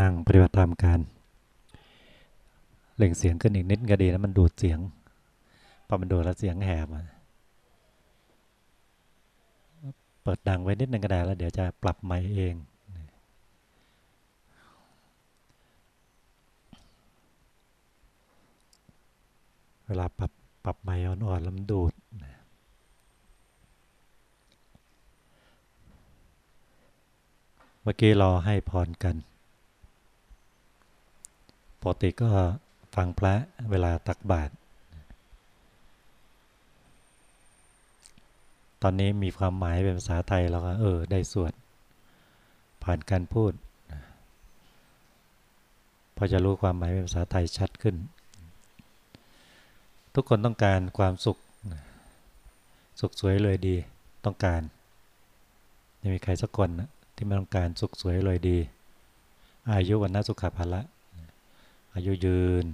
นั่งปฏิบัติธรรมการเล่งเสียงขึ้นอีกนิดก็ดีนะมันดูดเสียงพอมันดูดแล้วเสียงแหบเปิดดังไว้นิดนึงก็ได้แล้ว เดี๋ยวจะปรับไมค์เองเวลาปรับปรับไมค์อ่อนๆแล้วมันดูดเมื่อกี้ราให้พรกัน กติก็ฟังพระเวลาตักบาตรตอนนี้มีความหมายเป็นภาษาไทยเราก็เออ ได้สวด ผ่านการพูดพอจะรู้ความหมายเป็นภาษาไทยชัดขึ้น ทุกคนต้องการความสุข สุขสวยเลยดี ต้องการไม่มีใครสักคนนะที่ไม่ต้องการสุขสวยเลยดี อายุวันนสุขภาละ อายุยืน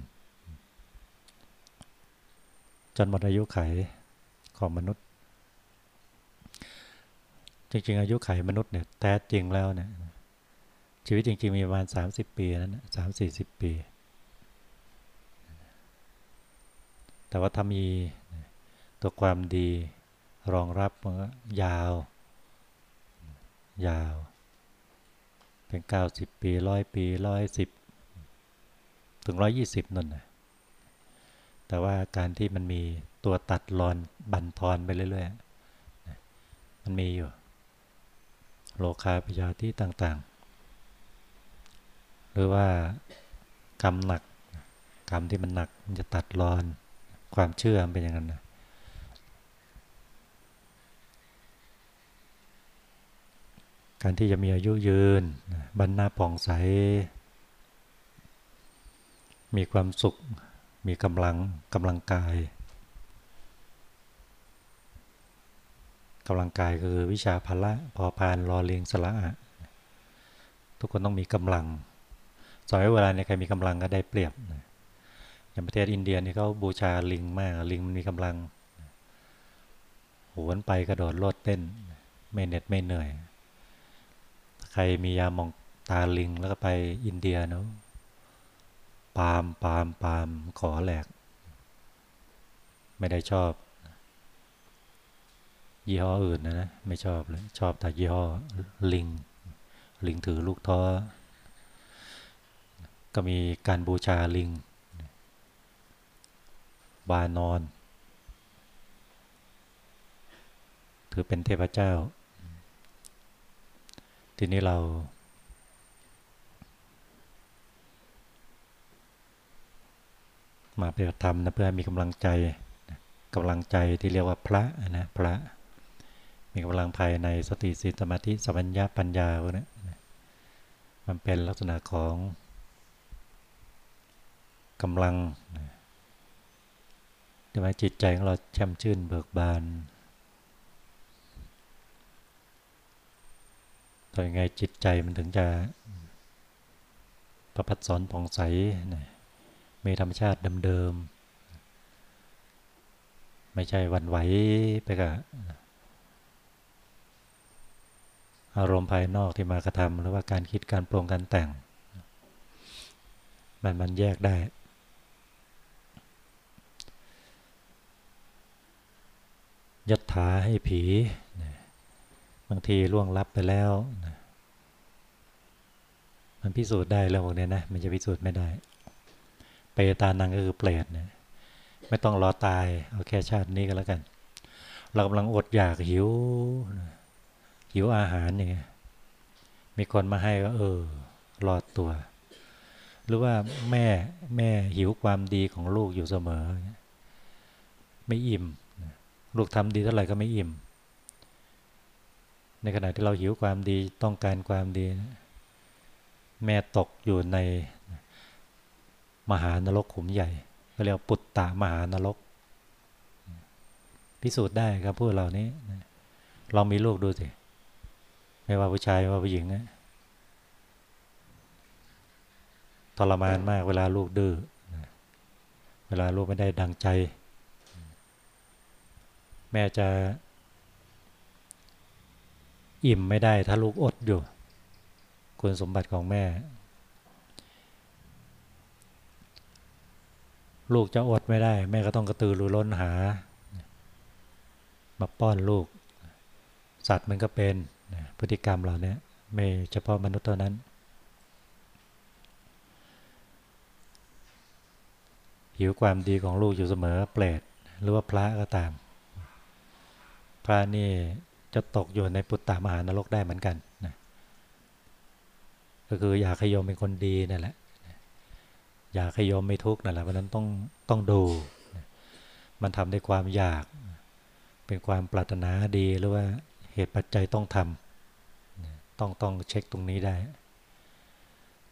จนหมดอายุไขของมนุษย์ จริง ๆ อายุไขมนุษย์เนี่ยแท้จริงแล้วเนี่ยชีวิตจริง ๆ มีประมาณ 30 ปีนั้นสามสี่สิบปี แต่ว่าถ้ามีตัวความดีรองรับมันก็ยาว ยาว เป็น 90 ปีร้อยปีร้อยสิบ ถึงร้อยยี่สิบนั่นนะแต่ว่าการที่มันมีตัวตัดรอนบันทอนไปเรื่อยๆ มันมีอยู่ โลคาพยาที่ต่างๆ หรือว่ากรรมหนัก กรรมที่มันหนักมันจะตัดรอนความเชื่อมันเป็นอย่างนั้นนะการที่จะมีอายุยืนบรรณาผ่องใส มีความสุข มีกำลังกำลังกายกำลังกายคือวิชาพละพอพานรอเลียงสละอะทุกคนต้องมีกำลังสมัยเวลาในใครมีกำลังก็ได้เปรียบอย่างประเทศอินเดียนี่เขาบูชาลิงมากลิงมันมีกำลังหวนไปกระโดดโลดเต้น ไม่เหน็ดไม่เหนื่อย ใครมียามองตาลิงแล้วก็ไปอินเดียเนาะ ปามปามปามขอแหลก ไม่ได้ชอบ ยี่ห้ออื่นนะนะไม่ชอบเลยชอบแต่ยี่ห้อลิง ลิงถือลูกท้อ ก็มีการบูชาลิง บานอน ถือเป็นเทพเจ้า ทีนี้เรา มาปฏิบัติธรรมนะเพื่อมีกำลังใจกำลังใจที่เรียกว่าพระนะพระ มีกำลังภายในสติสิสมาธิสัมปัญญาปัญญาพวกนี้มันเป็นลักษณะของกำลังทำให้จิตใจของเราแช่มชื่นเบิกบานทำยังไงจิตใจมันถึงจะประพัดสอนผ่องใส มีธรรมชาติเดิมๆไม่ใช่วันไหวไปกับอารมณ์ภายนอกที่มากระทำหรือว่าการคิดการปรงการแต่ง มันมันแยกได้ ยัดถาให้ผี บางทีล่วงลับไปแล้ว มันพิสูจน์ได้แล้วพวกนี้นะ มันจะพิสูจน์ไม่ได้ เปตานังก็คือเปรตนะไม่ต้องรอตายเอาแค่ชาตินี้ก็แล้วกัน เรากำลังอดอยากหิว หิวอาหารอย่างเงี้ยมีคนมาให้ก็เออรอดตัว หรือว่าแม่แม่หิวความดีของลูกอยู่เสมอ ไม่อิ่ม ลูกทำดีเท่าไหร่ก็ไม่อิ่ม ในขณะที่เราหิวความดีต้องการความดี แม่ตกอยู่ใน มหานรกขุมใหญ่ก็เรียกปุตตะมหานรก พิสูจน์ได้ครับพวกเรานี้เรามีลูกดูสิไม่ว่าผู้ชายไม่ว่าผู้หญิงนะทรมานมากเวลาลูกดื้อเวลาลูกไม่ได้ดังใจ แม่จะอิ่มไม่ได้ถ้าลูกอดอยู่ คุณสมบัติของแม่ ลูกจะอดไม่ได้ แม่ก็ต้องกระตือรือร้นหา มาป้อนลูก สัตว์มันก็เป็นพฤติกรรมเหล่านี้ไม่เฉพาะมนุษย์เท่านั้น หิวความดีของลูกอยู่เสมอเปรตหรือว่าพระก็ตาม พระนี่จะตกอยู่ในปุตตามหานรกได้เหมือนกันนะก็คืออยากให้โยมเป็นคนดีนั่นแหละ อยากให้โยมไม่ทุกข์นั่นแหละเพราะนั้นต้องต้องดู มันทำด้วยความอยาก เป็นความปรารถนาดีหรือว่าเหตุปัจจัยต้องทำต้องต้องเช็คตรงนี้ได้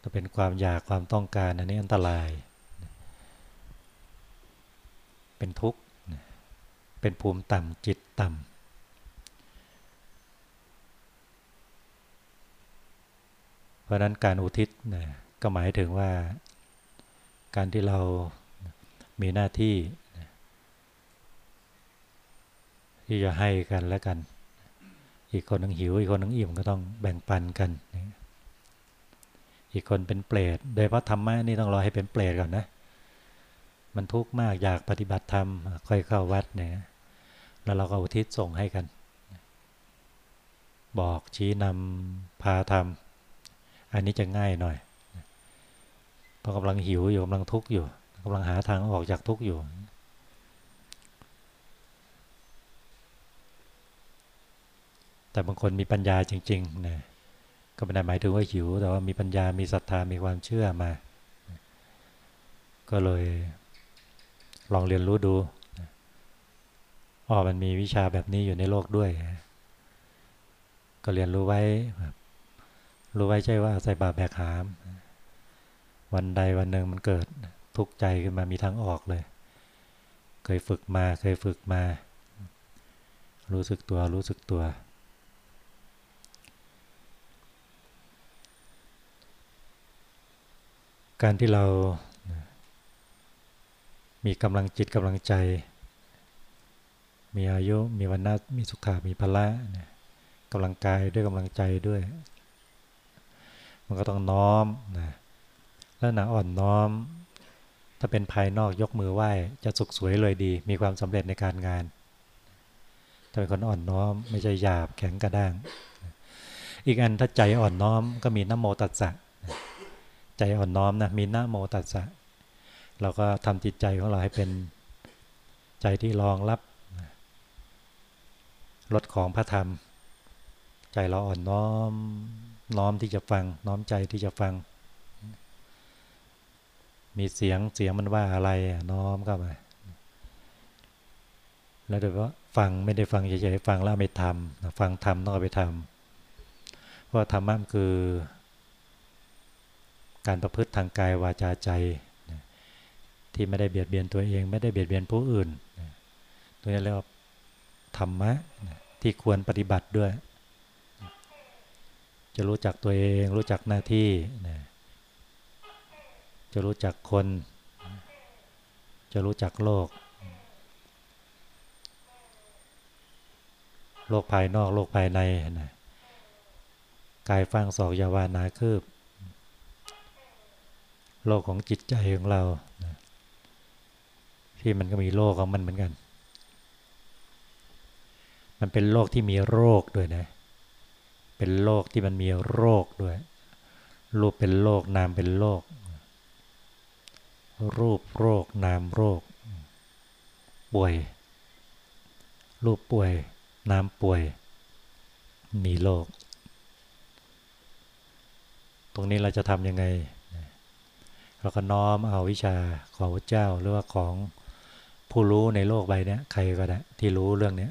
ถ้าเป็นความอยากความต้องการอันนี้อันตราย เป็นทุกข์เป็นภูมิต่ำจิตต่ำเพราะนั้นการอุทิศนะก็หมายถึงว่า การที่เรามีหน้าที่ที่จะให้กันและกัน อีกคนนึงหิว อีกคนนึงอิ่มก็ต้องแบ่งปันกัน อีกคนเป็นเปรตโดยเพราะธรรมะนี่ต้องรอให้เป็นเปรตก่อนนะ มันทุกข์มากอยากปฏิบัติธรรมค่อยเข้าวัดเนี่ยแล้วเราก็อุทิศส่งให้กัน บอกชี้นำพาทำอันนี้จะง่ายหน่อย เพรากำลังหิวอยู่กำลังทุกข์อยู่กำลังหาทางออกจากทุกข์อยู่ แต่บางคนมีปัญญาจริงๆนะก็ไม่ได้หมายถึงว่าหิว แต่ว่ามีปัญญามีศรัทธามีความเชื่อมา ก็เลยลองเรียนรู้ดูอ๋อมันมีวิชาแบบนี้อยู่ในโลกด้วย ก็เรียนรู้ไว้ รู้ไว้ใช่ว่าใส่บาแบกหาม วันใดวันหนึ่งมันเกิดทุกข์ใจขึ้นมามีทางออกเลย เคยฝึกมาเคยฝึกมา รู้สึกตัวรู้สึกตัว การที่เรามีกำลังจิตกำลังใจ มีอายุ มีวันนัมีสุขามีพละกำลังกายด้วยกำลังใจด้วย มันก็ต้องน้อมนะ ล้วหนาอ่อนน้อม ถ้าเป็นภายนอกยกมือไหว้จะสุขสวยเลยดี มีความสำเร็จในการงานถ้าเป็นคนอ่อนน้อม ไม่ใช่หยาบแข็งกระด้าง อีกอันถ้าใจอ่อนน้อมก็มีนโมตัสสะใจอ่อนน้อมนะมีนโมตัสสะเราก็ทำจิตใจของเราให้เป็นใจที่รองรับรถของพระธรรม ใจเราอ่อนน้อม น้อมที่จะฟัง น้อมใจที่จะฟัง มีเสียงเสียงมันว่าอะไรน้อมเข้าไปแล้วโดยว่าฟังไม่ได้ฟังเฉยๆฟังแล้วไม่ทำฟังทำต้องเอาไปทำเพราะธรรมะคือ การประพฤติทางกายวาจาใจ ที่ไม่ได้เบียดเบียนตัวเอง ไม่ได้เบียดเบียนผู้อื่นตัวนี้เรียกว่าธรรมะที่ควรปฏิบัติด้วย จะรู้จักตัวเอง รู้จักหน้าที่นะ จะรู้จักคน จะรู้จักโลก โลกภายนอกโลกภายในนะกายฟังสอกยาวานาคืบ โลกของจิตใจของเรานะที่มันก็มีโลกของมันเหมือนกัน มันเป็นโลกที่มีโรคด้วยนะ เป็นโรคที่มันมีโรคด้วย รูปเป็นโรคนามเป็นโรค รูปโรคนามโรค ป่วย รูปป่วย นามป่วย มีโรค ตรงนี้เราจะทำยังไง เราก็น้อมเอาวิชาของพระเจ้าหรือว่าของผู้รู้ในโลกใบนี้ใครก็ได้ที่รู้เรื่องนี้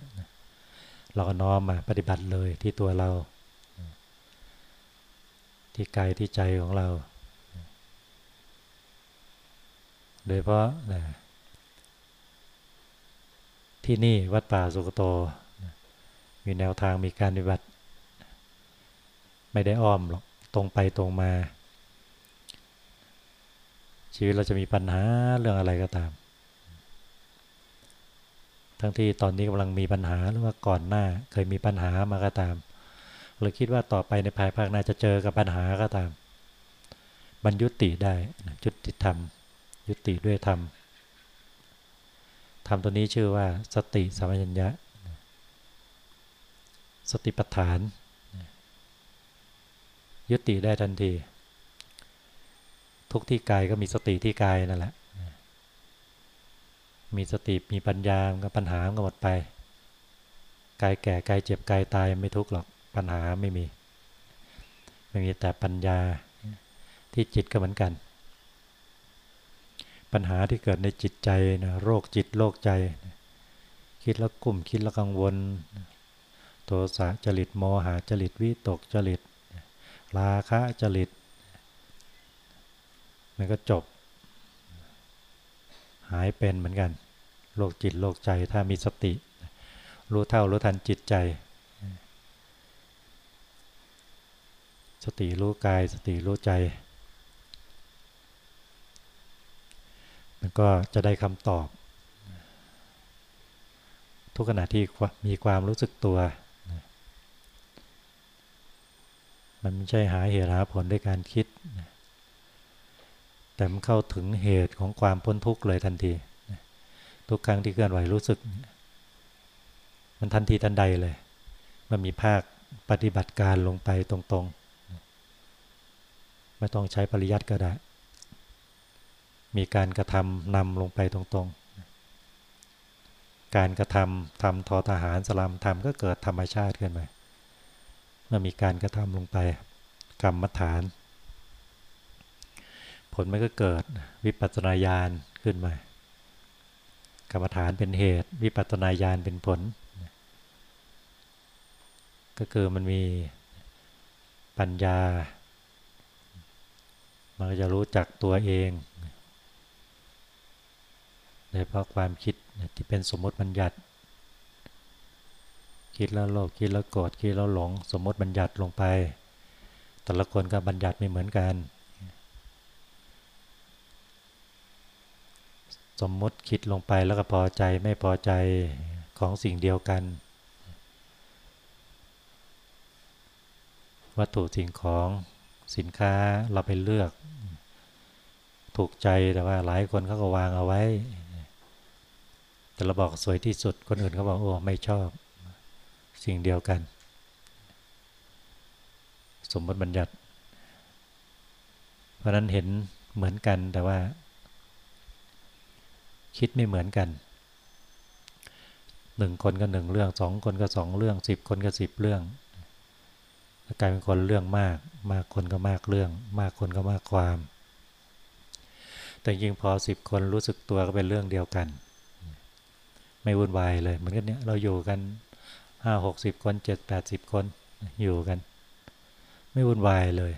เราก็น้อมมาปฏิบัติเลยที่ตัวเรา ที่กายที่ใจของเรา โดยเพราะนะที่นี่วัดป่าสุกโต มีแนวทางมีการปฏิบัติ ไม่ได้อ้อมหรอกตรงไปตรงมา ชีวิตเราจะมีปัญหาเรื่องอะไรก็ตาม ทั้งที่ตอนนี้กำลังมีปัญหาหรือว่าก่อนหน้า เคยมีปัญหามาก็ตามหรือคิดว่าต่อไปในภายภาคหน้าจะเจอกับปัญหาก็ตามบรรยุติได้จุติธรรม ยุติด้วยธรรมทำตัวนี้ชื่อว่าสติสัมปชัญญะ สติปัฏฐาน ยุติได้ทันที ทุกที่กายก็มีสติที่กายนั่นแหละ มีสติมีปัญญาก็ปัญหาก็หมดไป กายแก่กายเจ็บกายตายไม่ทุกข์หรอกปัญหาไม่มี ไม่มีแต่ปัญญาที่จิตก็เหมือนกัน ปัญหาที่เกิดในจิตใจนะโรคจิตโรคใจ คิดแล้วกุ่มคิดแล้วกังวล โทสะจริตโมหะจริตวิตกจริตราคะจริต มันก็จบ หายเป็นเหมือนกัน โรคจิตโรคใจถ้ามีสติ รู้เท่ารู้ทันจิตใจ สติรู้กายสติรู้ใจ มันก็จะได้คำตอบ ทุกขณะที่มีความรู้สึกตัว มันไม่ใช่หาเหตุหาผลด้วยการคิด แต่มันเข้าถึงเหตุของความพ้นทุกข์เลยทันที ทุกครั้งที่เคลื่อนไหวรู้สึก มันทันทีทันใดเลย มันมีภาคปฏิบัติการลงไปตรงๆ ไม่ต้องใช้ปริยัติก็ได้ มีการกระทำนำลงไปตรงๆ การกระทำทำทอทหารสลัมทำก็เกิดธรรมชาติขึ้นมาเมื่อมีการกระทำลงไปกรรมฐาน ผลมันก็เกิดวิปัสสนาญาณขึ้นมากรรมฐานเป็นเหตุ วิปัสสนาญาณเป็นผล ก็คือมันมีปัญญา มันก็จะรู้จักตัวเอง โดยเพราะความคิดที่เป็นสมมติบัญญัติ คิดแล้วโลภคิดแล้วโกรธคิดแล้วหลง สมมติบัญญัติลงไป แต่ละคนก็บัญญัติไม่เหมือนกัน สมมติคิดลงไปแล้วก็พอใจไม่พอใจของสิ่งเดียวกัน วัตถุสิ่งของสินค้าเราไปเลือก ถูกใจแต่ว่าหลายคนเขาก็วางเอาไว้ เราบอกสวยที่สุด คนอื่นเขาบอกโอ้ไม่ชอบสิ่งเดียวกัน สมมติบัญญัติ เพราะนั้นเห็นเหมือนกันแต่ว่า คิดไม่เหมือนกันหนึ่งคนก็หนึ่งเรื่องสองคนก็สองเรื่องสิบคนก็สิบเรื่องกลายเป็นคนเรื่องมาก มากคนก็มากเรื่อง มากคนก็มากความ แต่จริงพอสิบคนรู้สึกตัวก็เป็นเรื่องเดียวกัน ไม่วุ่นวายเลยเหมือนกันเนี้ยเราอยู่กันห้าหกสิบคนเจ็ดแปดสิบคนอยู่กัน ไม่วุ่นวายเลย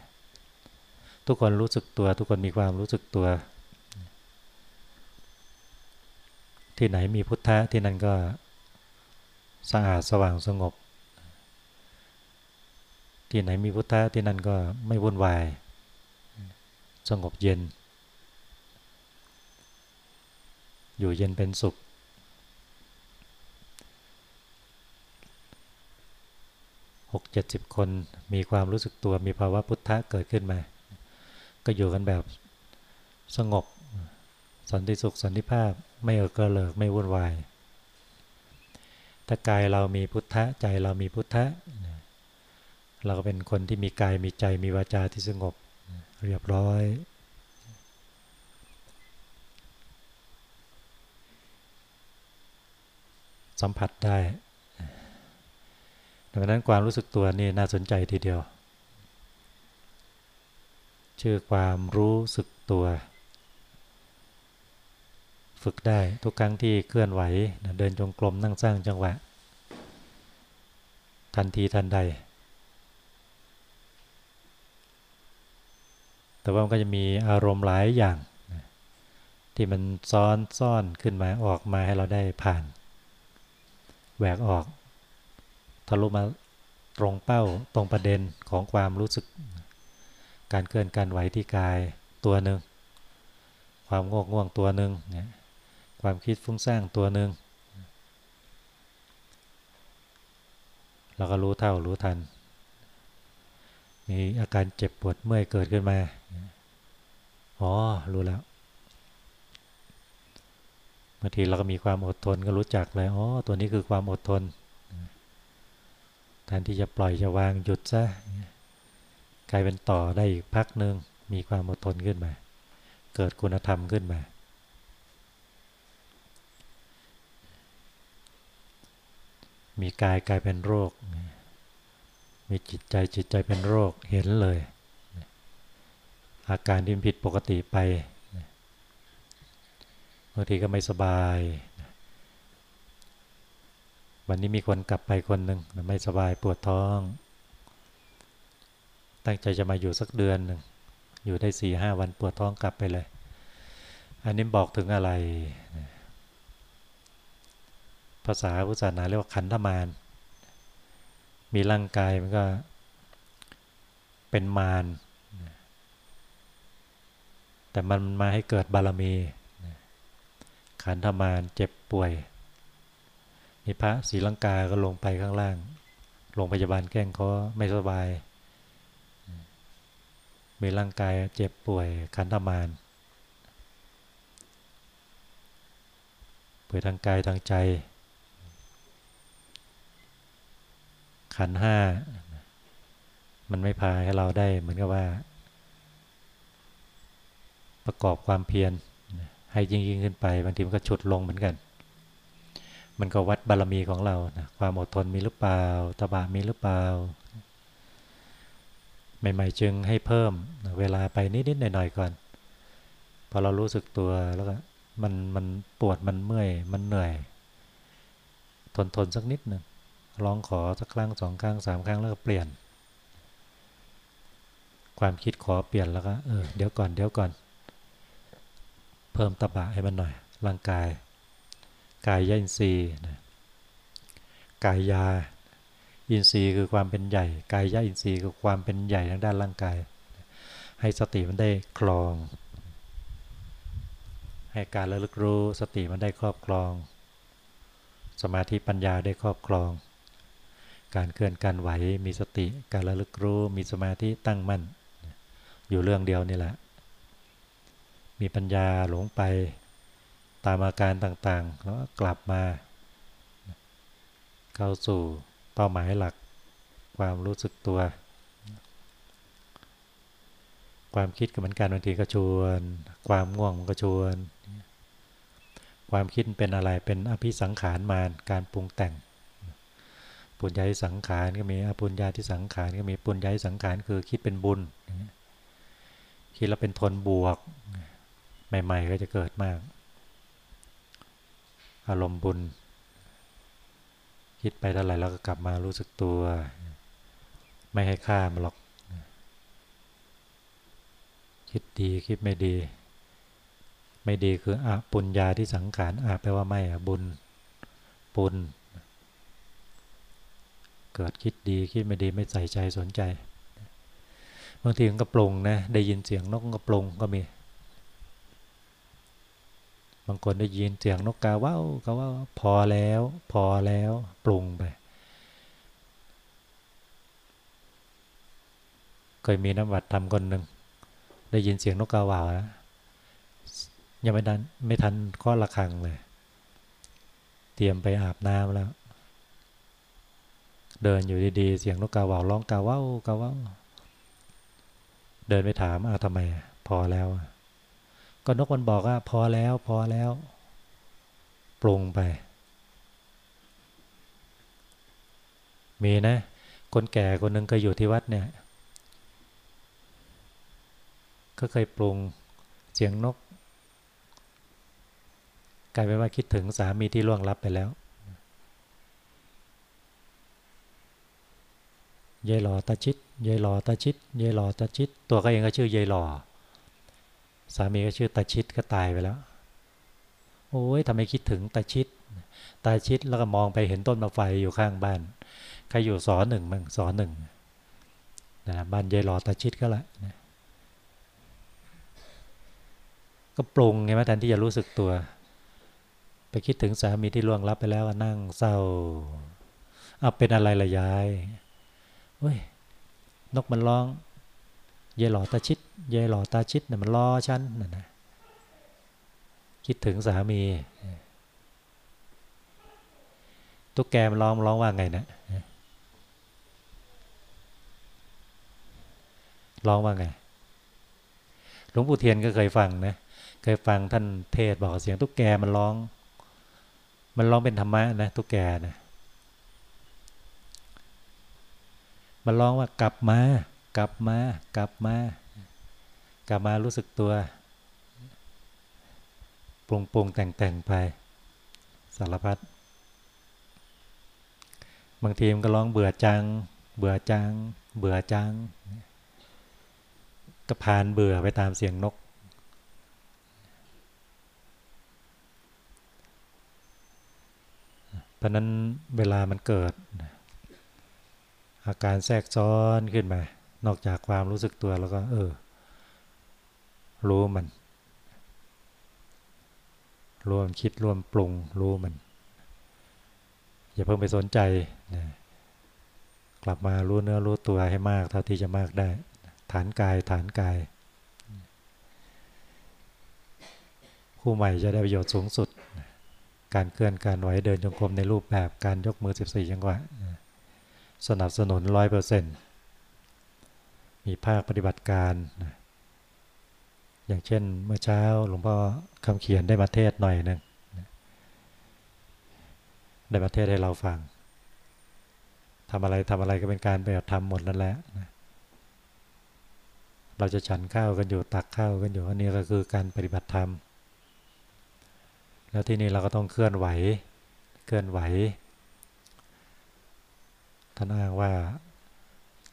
ทุกคนรู้สึกตัว ทุกคนมีความรู้สึกตัว ที่ไหนมีพุทธะที่นั่นก็สะอาดสว่างสงบ ที่ไหนมีพุทธะที่นั่นก็ไม่วุ่นวาย สงบเย็น อยู่เย็นเป็นสุข หกเจ็ดสิบคน มีความรู้สึกตัวมีภาวะพุทธะเกิดขึ้นมา ก็อยู่กันแบบสงบสันติสุขสันติภาพไม่เออกระเลิกไม่วุ่นวายถ้ากายเรามีพุทธะใจเรามีพุทธะเราก็เป็นคนที่มีกายมีใจมีวาจาที่สงบเรียบร้อยสัมผัสได้ ดังนั้นความรู้สึกตัวนี่น่าสนใจทีเดียว ชื่อความรู้สึกตัว ฝึกได้ทุกครั้งที่เคลื่อนไหวเดินจงกรมนั่งสร้างจังหวะ ทันทีทันใด แต่ว่ามันก็จะมีอารมณ์หลายอย่าง ที่มันซ้อนซ่อนขึ้นมาออกมาให้เราได้ผ่าน แหวกออก ทะลุมาตรงเป้าตรงประเด็นของความรู้สึก การเคลื่อนการไหวที่กายตัวหนึ่ง ความง่วงง่วงตัวหนึ่งความคิดฟุ้งซ่านตัวหนึ่งเราก็รู้เท่ารู้ทัน มีอาการเจ็บปวดเมื่อยเกิดขึ้นมา อ๋อ รู้แล้วมางทีเราก็มีความอดทนก็รู้จักเลย อ๋อ ตัวนี้คือความอดทน แทนที่จะปล่อยจะวางหยุดซะกลายเป็นต่อได้อีกพักหนึ่งมีความอดทนขึ้นมา เกิดคุณธรรมขึ้นมา มีกายกลายเป็นโรค มีจิตใจจิตใจเป็นโรคเห็นเลย อาการที่ผิดปกติไปบางทีก็ไม่สบาย วันนี้มีคนกลับไปคนหนึ่งไม่สบายปวดท้อง ตั้งใจจะมาอยู่สักเดือนหนึ่งอยู่ได้สี่ห้าวันปวดท้องกลับไปเลย อันนี้บอกถึงอะไร ภาษาพุทธศาสนาเรียกว่าขันธมารมีร่างกายมันก็เป็นมารแต่มันมาให้เกิดบารมี ขันธมารเจ็บป่วย มีพระศรีลังกาก็ลงไปข้างล่างโรงพยาบาลแก้งเขาไม่สบาย มีร่างกายเจ็บป่วยขันธมารป่วยทางกายทางใจ ขันห้า มันไม่พาให้เราได้เหมือนกับว่า ประกอบความเพียรให้ยิ่งยิ่งขึ้นไป บางทีมันก็ฉุดลงเหมือนกัน มันก็วัดบารมีของเรานะความอดทนมีหรือเปล่าตบะมีหรือเปล่า ใหม่ๆจึงให้เพิ่มเวลาไปนิดๆหน่อยๆก่อน พอเรารู้สึกตัวแล้วก็มันมันปวดมันเมื่อยมันเหนื่อย ทนทนสักนิดหนึ่งลองขอสักครั้งสองครั้งสามครั้งแล้วก็เปลี่ยน ความคิดขอเปลี่ยนแล้วก็เออเดี๋ยวก่อนเดี๋ยวก่อน เพิ่มตบะให้มันหน่อยร่างกาย กายยาอินทรีย์กายยาอินทรีย์คือความเป็นใหญ่กายยาอินทรีย์คือความเป็นใหญ่ทางด้านร่างกาย ให้สติมันได้คลอง ให้การระลึกรู้สติมันได้ครอบครอง สมาธิปัญญาได้ครอบครอง การเคลื่อนการไหวมีสติการระลึกรู้มีสมาธิตั้งมั่น อยู่เรื่องเดียวนี่แหละ มีปัญญาหลงไป ตามอาการต่างๆ แล้วกลับมา เข้าสู่เป้าหมายหลัก ความรู้สึกตัว ความคิดก็เหมือนกันบางทีก็ชวน ความง่วงมันก็ชวน ความคิดเป็นอะไรเป็นอภิสังขารมานการปรุงแต่งปุญญาที่สังขารก็มีอปุญญาที่สังขารก็มีปุญญาที่สังขารคือคิดเป็นบุญคิดแล้วเป็นทนบวก ใหม่ ๆ ก็จะเกิดมาก อารมณ์บุญ คิดไปเท่าไหร่เราก็กลับมารู้สึกตัว ไม่ให้ค่ามันหรอก คิดดีคิดไม่ดี ไม่ดีคืออะปุญญาที่สังขารอะแปลว่าไม่อะบุญปุญเกิดคิดดีคิดไม่ดีไม่ใส่ใจสนใจ บางทีมันก็ปรุงนะ ได้ยินเสียงนกก็ปรุงก็มี บางคนได้ยินเสียงนกกาว่าวก็ว่าพอแล้ว พอแล้วปรุงไป เคยมีน้ำวัดทำคนหนึ่งได้ยินเสียงนกกาว่าวนะยังไม่ทันไม่ทันข้อระฆังเลย เตรียมไปอาบน้ำแล้ว เดินอยู่ดีๆ เสียงนกกาว่าวร้องกาว่าวกาว่าวเดินไปถามอาทำไม พอแล้ว ก็นกมันบอกว่าพอแล้วพอแล้ว ปรุงไป มีนะ คนแก่คนหนึ่งเคยอยู่ที่วัดเนี่ย ก็เคยปรุงเสียงนกกลายเป็นว่าคิดถึงสามีที่ล่วงลับไปแล้วยายหล่อตาชิดยายหล่อตาชิดยายหล่อตาชิด ตัวก็เองก็ชื่อยายหล่อ สามีก็ชื่อตาชิดก็ตายไปแล้ว โอ้ยทำไมคิดถึงตาชิด ตาชิดแล้วก็มองไปเห็นต้นมะไฟอยู่ข้างบ้าน ใครอยู่สอหนึ่งมั่งสอหนึ่งนะบ้านยายหลอตาชิดก็ละนะก็ปรุงไงไหมแทนที่จะรู้สึกตัว ไปคิดถึงสามีที่ล่วงลับไปแล้วนั่งเศร้าเอาเป็นอะไรละยายเฮ้ย นกมันร้อง ยายหล่อตาชิดยายหล่อตาชิดเนี่ยมันรอฉันน่ะนะคิดถึงสามี ตุ๊กแกมันร้องร้องว่าไงนะร้องว่าไง หลวงปู่เทียนก็เคยฟังนะ เคยฟังท่านเทศบอกเสียงตุ๊กแกมันร้อง มันร้องเป็นธรรมะนะตุ๊กแกนะ มันร้องว่ากลับมา กลับมากลับมากลับมารู้สึกตัวปรุงปรุงแต่งแต่งไป สารพัดบางทีมันก็ร้องเบื่อจัง เบื่อจัง เบื่อจัง ก็พานเบื่อไปตามเสียงนก เพราะนั้นเวลามันเกิด อาการแทรกซ้อนขึ้นมา นอกจากความรู้สึกตัวแล้วก็ เออ รู้มันรวมคิดรวมปรุงรู้มัน อย่าเพิ่งไปสนใจนะกลับมารู้เนื้อรู้ตัวให้มากเท่าที่จะมากได้ ฐานกายฐานกายผู้ใหม่จะได้ประโยชน์สูงสุด การเคลื่อนการไหวเดินจงกรมในรูปแบบการยกมือ 14 จังหวะสนับสนุนร้อยเปอร์เซ็นต์ มีภาคปฏิบัติการ อย่างเช่นเมื่อเช้าหลวงพ่อคำเขียนได้มาเทศหน่อยหนึ่งได้มาเทศให้เราฟังทำอะไรทำอะไรก็เป็นการไปฏิบัติธรรมหมดนั่นแหละนะเราจะฉันข้าวกันอยู่ตักข้าวกันอยู่อันนี้ก็คือการปฏิบัติธรรม แล้วที่นี่เราก็ต้องเคลื่อนไหว เคลื่อนไหว ท่านอ้างว่า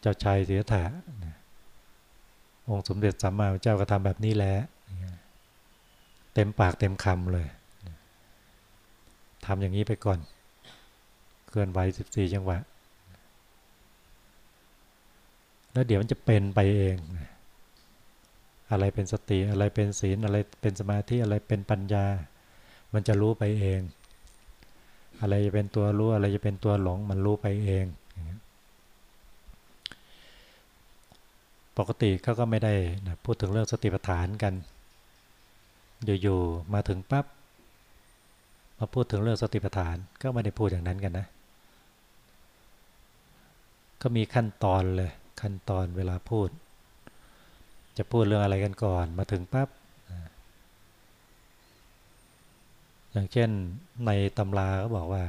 เจ้าชายเสียถะ องค์สมเด็จสัมมาเจ้าก็ทำแบบนี้แหละเต็มปากเต็มคำเลยทำอย่างนี้ไปก่อน เคลื่อนไหวสิบสี่จังหวะ แล้วเดี๋ยวมันจะเป็นไปเอง อะไรเป็นสติอะไรเป็นศีลอะไรเป็นสมาธิอะไรเป็นปัญญา มันจะรู้ไปเอง อะไรจะเป็นตัวรู้อะไรจะเป็นตัวหลงมันรู้ไปเอง ปกติเขาก็ไม่ได้นะพูดถึงเรื่องสติปัฏฐานกัน อยู่ๆมาถึงปับ๊บมาพูดถึงเรื่องสติปัฏฐานก็ไม่ได้พูดอย่างนั้นกันนะ ก็มีขั้นตอนเลยขั้นตอนเวลาพูด จะพูดเรื่องอะไรกันก่อน มาถึงปับ๊บอย่างเช่นในตำราเขาบอกว่า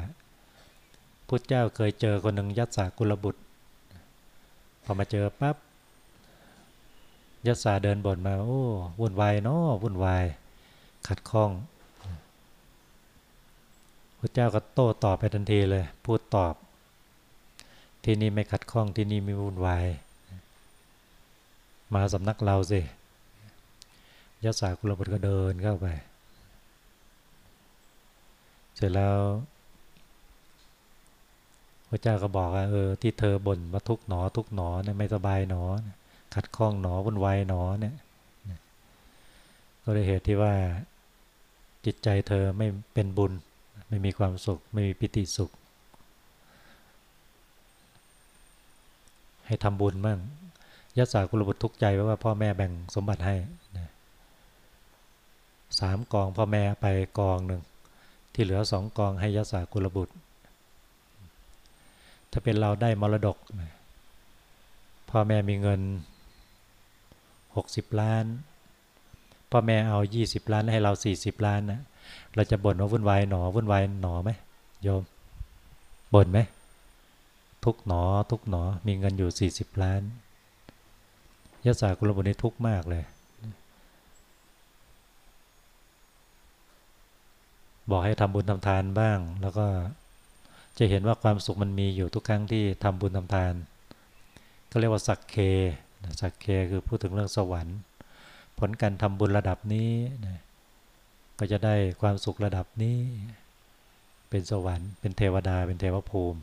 พุทธเจ้าเคยเจอคนหนึ่งยัตสากุลบุตร พอมาเจอปับ๊บ ยศาเดินบ่นมาโอ้วุ่นวายเนาะวุ่นวายขัดข้องพระเจ้าก็โต้ตอบไปทันทีเลย พูดตอบ ที่นี่ไม่ขัดข้องที่นี่ไม่วุ่นวายมาสำนักเราสิยศากุลบุตรก็เดินเข้าไป เสร็จแล้วพระเจ้าก็บอกว่าเออที่เธอบ่นมาทุกหนอ ทุกหนอเนี่ยไม่สบายหนอ ขัดข้องหนอวุ่นวายหนอเนี่ยก็เลยเหตุที่ว่าจิตใจเธอไม่เป็นบุญ ไม่มีความสุข ไม่มีปิติสุข ให้ทำบุญมั่งยศากุลบุตรทุกใจว่าพ่อแม่แบ่งสมบัติให้สามกองพ่อแม่ไปกองหนึ่งที่เหลือสองกองให้ยศากุลบุตร ถ้าเป็นเราได้มรดก พ่อแม่มีเงิน 60 ล้านพ่อแม่เอา 20 ล้านให้เรา 40 ล้านนะเราจะบ่นว่าวุ่นวายหนอวุ่นวายหนอไหมโยมบ่นไหมทุกหนอทุกหนอมีเงินอยู่ 40 ล้านยศากุลบุตรนี่ทุกมากเลย บอกให้ทำบุญทำทานบ้าง แล้วก็จะเห็นว่าความสุขมันมีอยู่ทุกครั้งที่ทำบุญทำทาน ก็เรียกว่าสักเค สักเคคือพูดถึงเรื่องสวรรค์ ผลการทำบุญระดับนี้นะก็จะได้ความสุขระดับนี้ เป็นสวรรค์ เป็นเทวดา เป็นเทวภูมิ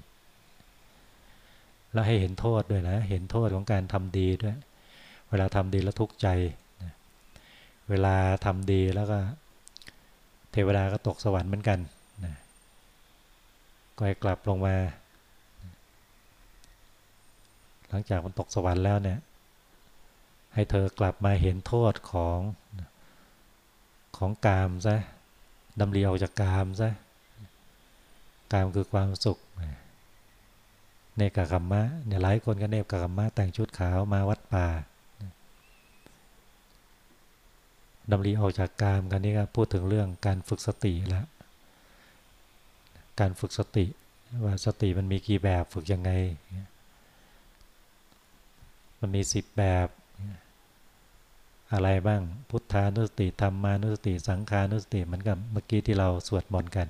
แล้วให้เห็นโทษด้วยนะ เห็นโทษของการทำดีด้วย เวลาทำดีแล้วทุกข์ใจ เวลาทำดีแล้วก็ เทวดาก็ตกสวรรค์เหมือนกันนะก็ให้กลับลงมา หลังจากมันตกสวรรค์แล้วเนี่ย ให้เธอกลับมาเห็นโทษของของกามซะดำรีออกจากกามซะกามคือความสุขเนกขมมะเนี่ยหลายคนก็เนกขมมะแต่งชุดขาวมาวัดป่าดำรีออกจากกามกันนี้ก็พูดถึงเรื่องการฝึกสติแล้วการฝึกสติว่าสติมันมีกี่แบบฝึกยังไง มันมีสิบแบบ อะไรบ้างพุทธานุสติธรรมานุสติ สังขานุสติเหมือนกับเมื่อกี้ที่เราสวดมนต์กัน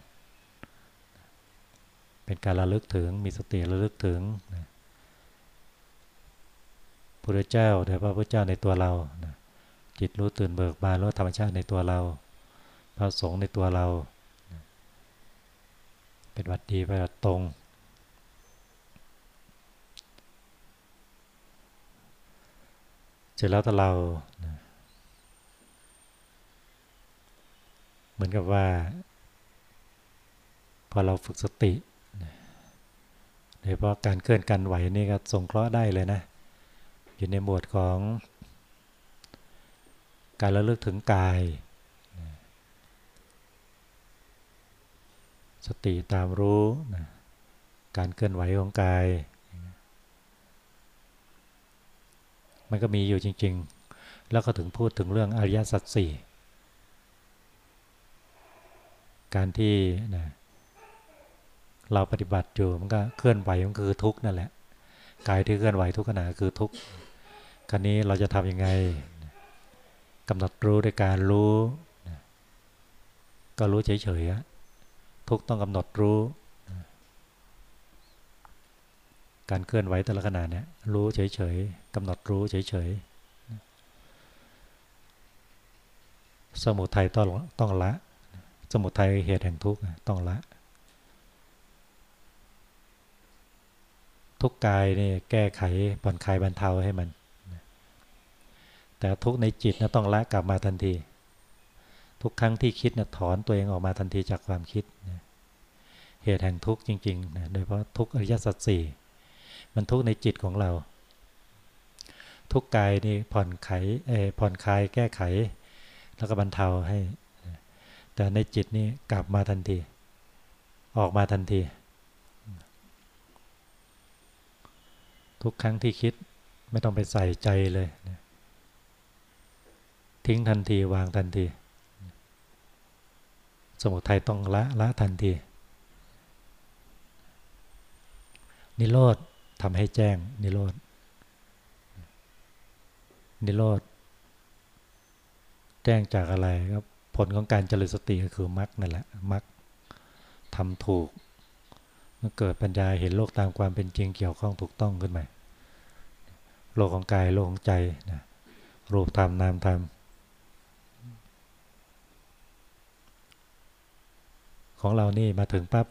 เป็นการระลึกถึงมีสติระลึกถึงพระเจ้าโดยพระพุทธเจ้าในตัวเราจิตรู้ตื่นเบิกบานรู้ธรรมชาติในตัวเรา พระสงฆ์ในตัวเราเป็นวัดดีไปวัดตรง เสร็จแล้วแต่เรา มือนกับว่า พอเราฝึกสติโดยเฉพาะการเคลื่อนการไหวนี่ก็ส่งเคราะห์ได้เลยนะ อยู่ในหมวดของ การระลึกถึงกาย สติตามรู้นะการเคลื่อนไหวของกาย มันก็มีอยู่จริง ๆ แล้วก็ถึงพูดถึงเรื่องอริยสัจสี่ การที่นะเราปฏิบัติอยู่มันก็เคลื่อนไหวมันคือทุกข์นั่นแหละกายที่เคลื่อนไหวทุกขณะคือทุกข์คราวนี้เราจะทำยังไงกำหนดรู้ด้วยการรู้ ก็รู้เฉยๆทุกต้องกำหนดรู้ การเคลื่อนไหวแต่ละขณะเนี่ยรู้เฉยๆกำหนดรู้เฉยๆสมุทัยต้องต้องละ สมุทัยเหตุแห่งทุกข์ต้องละ ทุกกายนี่แก้ไขผ่อนคลายบรรเทาให้มัน แต่ทุกในจิตนะต้องละกลับมาทันที ทุกครั้งที่คิดนะถอนตัวเองออกมาทันทีจากความคิดเหตุแห่งทุกข์จริงๆนะโดยเพราะทุกอริยสัจสี่มันทุกในจิตของเรา ทุกกายนี่ผ่อนไขผ่อนคลายแก้ไข แล้วก็บรรเทาให้ แต่ในจิตนี่กลับมาทันที ออกมาทันที ทุกครั้งที่คิดไม่ต้องไปใส่ใจเลย ทิ้งทันทีวางทันที สมุทัยต้องละละทันที นิโรธทำให้แจ้ง นิโรธนิโรธแจ้งจากอะไรครับ ผลของการเจริญสติก็คือมรรคนั่นแหละมรรคทำถูกเมื่อเกิดปัญญาเห็นโลกตามความเป็นจริงเกี่ยวข้องถูกต้องขึ้นมาโลกของกายโลกของใจนะรูปธรรมนามธรรมของเรานี่มาถึงปั๊บ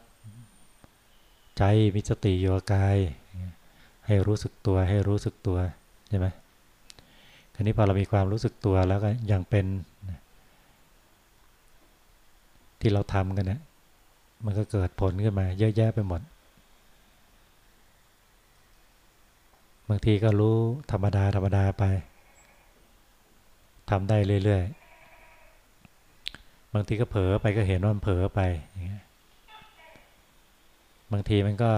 ใจมีสติอยู่กับกาย ให้รู้สึกตัวให้รู้สึกตัวใช่ไหมคราวนี้พอเรามีความรู้สึกตัวแล้วก็ยังเป็น ที่เราทำกันเนะี่ยมันก็เกิดผลขึ้นมา เยอะแยะไปหมด บางทีก็รู้ธรรมดาธรรมดาไปทำได้เรื่อยๆ บางทีก็เผลอไปก็เห็นว่ามันเผลอไป บางทีมันก็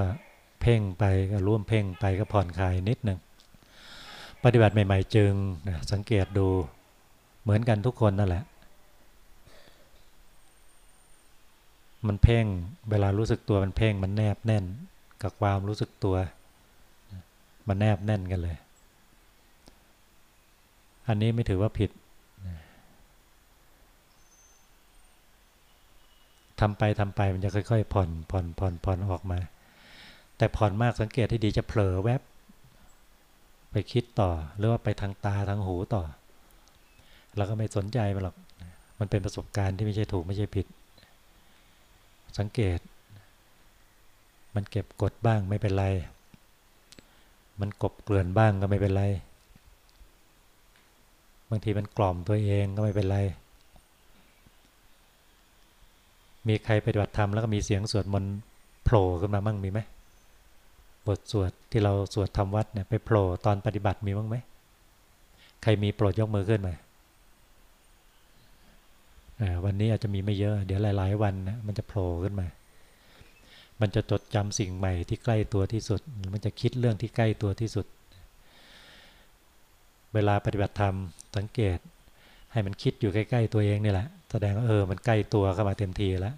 เพ่งไปก็ร่วมเพ่งไปก็ผ่อนคลายนิดหนึ่ง ปฏิบัติใหม่ ๆ จึงสังเกตดูเหมือนกันทุกคนนั่นแหละ มันเพ่ง เวลารู้สึกตัวมันเพ่ง มันแนบแน่น กับความรู้สึกตัว มันแนบแน่นกันเลย อันนี้ไม่ถือว่าผิดทำไปทำไปมันจะค่อยๆ ผ่อนผ่อนผ่อนผ่อนออกมา แต่ผ่อนมากสังเกตที่ดีจะเผลอแวบ ไปคิดต่อ หรือว่าไปทางตาทางหูต่อ เราก็ไม่สนใจมันหรอก มันเป็นประสบการณ์ที่ไม่ใช่ถูกไม่ใช่ผิด สังเกต มันเก็บกดบ้างไม่เป็นไร มันกบเกลื่อนบ้างก็ไม่เป็นไร บางทีมันกล่อมตัวเองก็ไม่เป็นไร มีใครปฏิบัติธรรมแล้วก็มีเสียงสวดมนต์โผล่ขึ้นมาบ้างมีไหมบทสวดที่เราสวดทำวัดเนี่ยไปโผล่ตอนปฏิบัติมีบ้างไหม ใครมีโปรดยกมือขึ้นมา วันนี้อาจจะมีไม่เยอะ เดี๋ยวหลาย ๆ วันนะมันจะโผล่ขึ้นมา มันจะจดจำสิ่งใหม่ที่ใกล้ตัวที่สุด มันจะคิดเรื่องที่ใกล้ตัวที่สุด เวลาปฏิบัติธรรมสังเกต ให้มันคิดอยู่ใกล้ๆตัวเองนี่แหละ แสดงว่าเออ มันใกล้ตัวเข้ามาเต็มทีแล้ว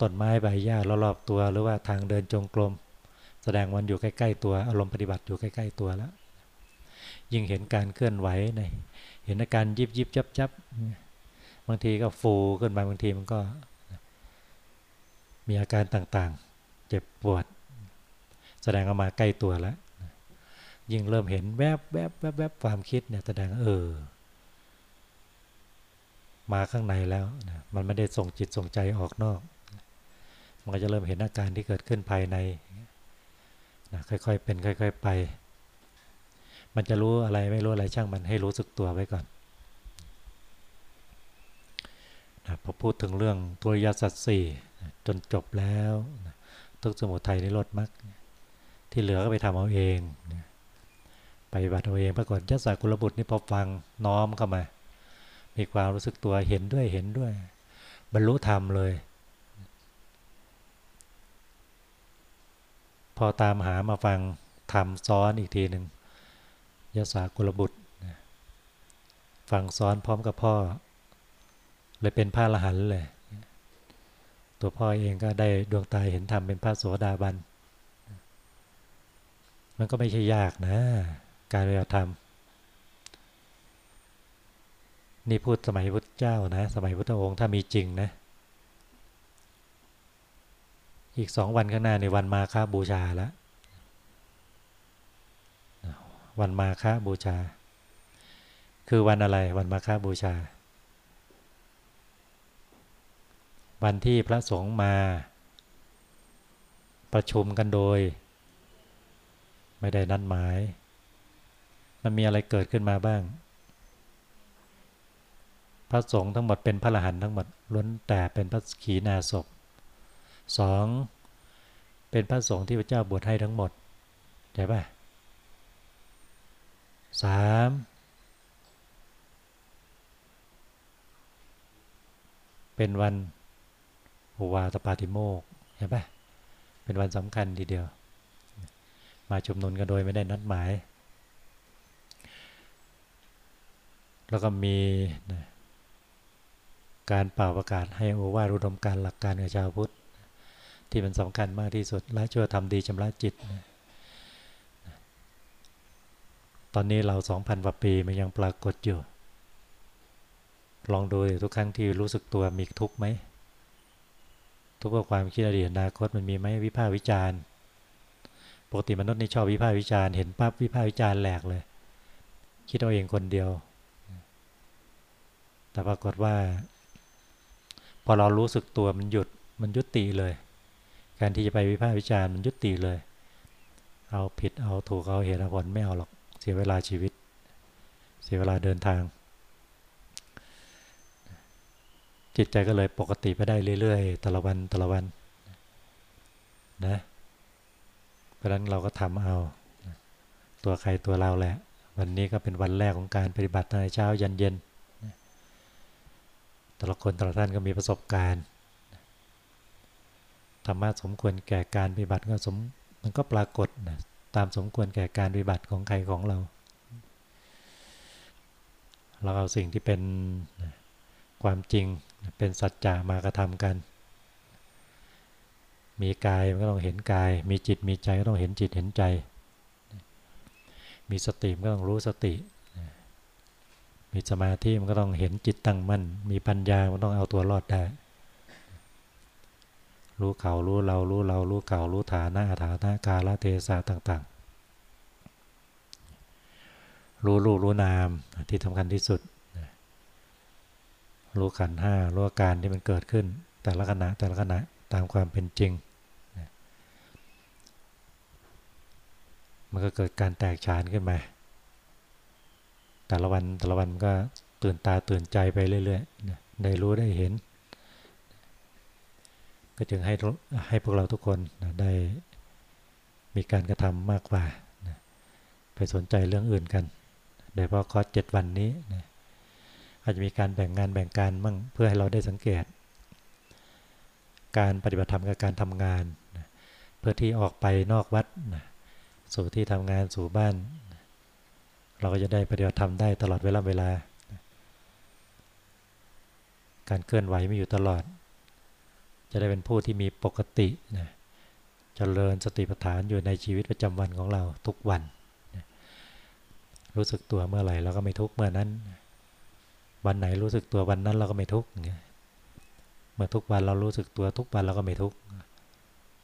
ต้นไม้ใบหญ้ารอบๆตัว หรือว่าทางเดินจงกรม แสดงมันอยู่ใกล้ๆตัวอารมณ์ปฏิบัติอยู่ใกล้ๆตัวแล้ว ยิ่งเห็นการเคลื่อนไหวในเห็นอาการยิบยิบจับจับบ บางทีก็ฟูขึ้นมาบางทีมันก็ มีอาการต่างๆ เจ็บปวด แสดงออกมาใกล้ตัวแล้วยิ่งเริ่มเห็นแวบแวบแวบแวบความคิดเนี่ยแสดงเออ มาข้างในแล้วนะมันไม่ได้ส่งจิตส่งใจออกนอก มันก็จะเริ่มเห็นอาการที่เกิดขึ้นภายในนะค่อยๆเป็น ค่อย ๆ ไป มันจะรู้อะไรไม่รู้อะไรช่างมันให้รู้สึกตัวไว้ก่อน นะพอพูดถึงเรื่องตัวยาสัตสี่จนจบแล้วทุกสมุทัยในรถมักที่เหลือก็ไปทำเอาเองไปบัติเอาเองปรากฏยศกุลบุตรนี่พอฟังน้อมเข้ามา มีความรู้สึกตัวเห็นด้วยเห็นด้วย บรรลุธรรมเลย พอตามหามาฟังธรรมซ้อนอีกทีหนึ่งยศกุลบุตรฟังซ้อนพร้อมกับพ่อ เลยเป็นพระละหันเลย ตัวพ่อเองก็ได้ดวงตาเห็นธรรมเป็นพระโสดาบัน มันก็ไม่ใช่ยากนะ การปฏิบัติธรรม นี่พูดสมัยพุทธเจ้านะ สมัยพุทธองค์ถ้ามีจริงนะ อีกสองวันข้างหน้าในวันมาฆบูชาแล้ววันมาฆบูชา คือวันอะไรวันมาฆบูชา วันที่พระสงฆ์มา ประชุมกันโดย ไม่ได้นัดหมาย มันมีอะไรเกิดขึ้นมาบ้าง พระสงฆ์ทั้งหมดเป็นพระรหันต์ทั้งหมดล้วนแต่เป็นพระขีณาสพสองเป็นพระสงฆ์ที่พระเจ้าบวชให้ทั้งหมดใช่ปะสามเป็นวัน อวาตปาติโมกเห็นปะเป็นวันสำคัญทีเดียว มาชุมนุมกันโดยไม่ได้นัดหมาย แล้วก็มีการเป่าประกาศให้โอวารุดมการหลักการกับชาวพุทธ ที่มันสำคัญมากที่สุดและช่วยทำดีชำระจิตตอนนี้เราสองพันกว่าปีมันยังปรากฏอยู่ ลองดูทุกครั้งที่รู้สึกตัวมีทุกข์ไหม ทุกข์กับความคิดอดีตอนาคตมันมีไหมวิพากษ์วิจารณ์ปกติมนุษย์นี่ชอบวิพากษ์วิจารณ์เห็นปั๊บวิพากษ์วิจารณ์แหลกเลย คิดเอาเองคนเดียว แต่ปรากฏว่า พอเรารู้สึกตัวมันหยุดมันยุติเลย การที่จะไปวิพากษ์วิจารณ์มันยุติเลย เอาผิดเอาถูกเอาเหตุเอาผลไม่เอาหรอกเสียเวลาชีวิต เสียเวลาเดินทาง จิตใจก็เลยปกติไปได้เรื่อยๆแต่ละวันแต่ละวันนะเพราะนั้นเราก็ทำเอา ตัวใครตัวเราแหละ วันนี้ก็เป็นวันแรกของการปฏิบัติในเช้ายันเย็นแต่ละคนแต่ละท่านก็มีประสบการณ์ธรรมะสมควรแก่การปฏิบัติก็สมมันก็ปรากฏนะตามสมควรแก่การปฏิบัติของใครของเรา เราเอาสิ่งที่เป็น ความจริงเป็นสัจจะมากระทำกัน มีกายมันก็ต้องเห็นกาย มีจิตมีใจก็ต้องเห็นจิตเห็นใจ มีสติมันก็ต้องรู้สติ มีสมาธิมันก็ต้องเห็นจิตตั้งมั่น มีปัญญามันต้องเอาตัวรอดได้ รู้เขารู้เรารู้เรารู้เก่ารู้ฐานะฐานะกาลเทศะต่าง ๆ รู้รูปรู้นามที่สำคัญที่สุด รู้ขันห้ารู้อาการที่มันเกิดขึ้น แต่ละขณะแต่ละขณะตามความเป็นจริง มันก็เกิดการแตกฉานขึ้นมา แต่ละวันแต่ละวันก็ตื่นตาตื่นใจไปเรื่อยๆได้รู้ได้เห็น ก็จึงให้ให้พวกเราทุกคนได้มีการกระทำมากกว่า ไปสนใจเรื่องอื่นกัน โดยเฉพาะคอร์สเจ็ดวันนี้นะ อาจจะมีการแบ่งงานแบ่งการมั่งเพื่อให้เราได้สังเกต การปฏิบัติธรรมกับการทำงาน เพื่อที่ออกไปนอกวัดนะสู่ที่ทำงานสู่บ้าน เราก็จะได้ปฏิบัติธรรมได้ตลอดเวลาเวลา การเคลื่อนไหวไม่อยู่ตลอด จะได้เป็นผู้ที่มีปกตินะจเจริญสติปัฏฐานอยู่ในชีวิตประจำวันของเราทุกวัน รู้สึกตัวเมื่อไหร่เราก็ไม่ทุกเมื่อนั้น วันไหนรู้สึกตัววันนั้นเราก็ไม่ทุกเมื่อทุกวันเรารู้สึกตัวทุกวันเราก็ไม่ทุก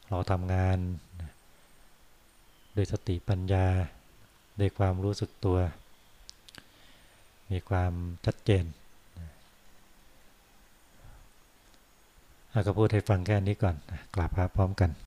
เราทำงานโดยสติปัญญาโดยความรู้สึกตัว มีความชัดเจนอาก็พูดให้ฟังแค่นี้ก่อนกลับครับพร้อมกัน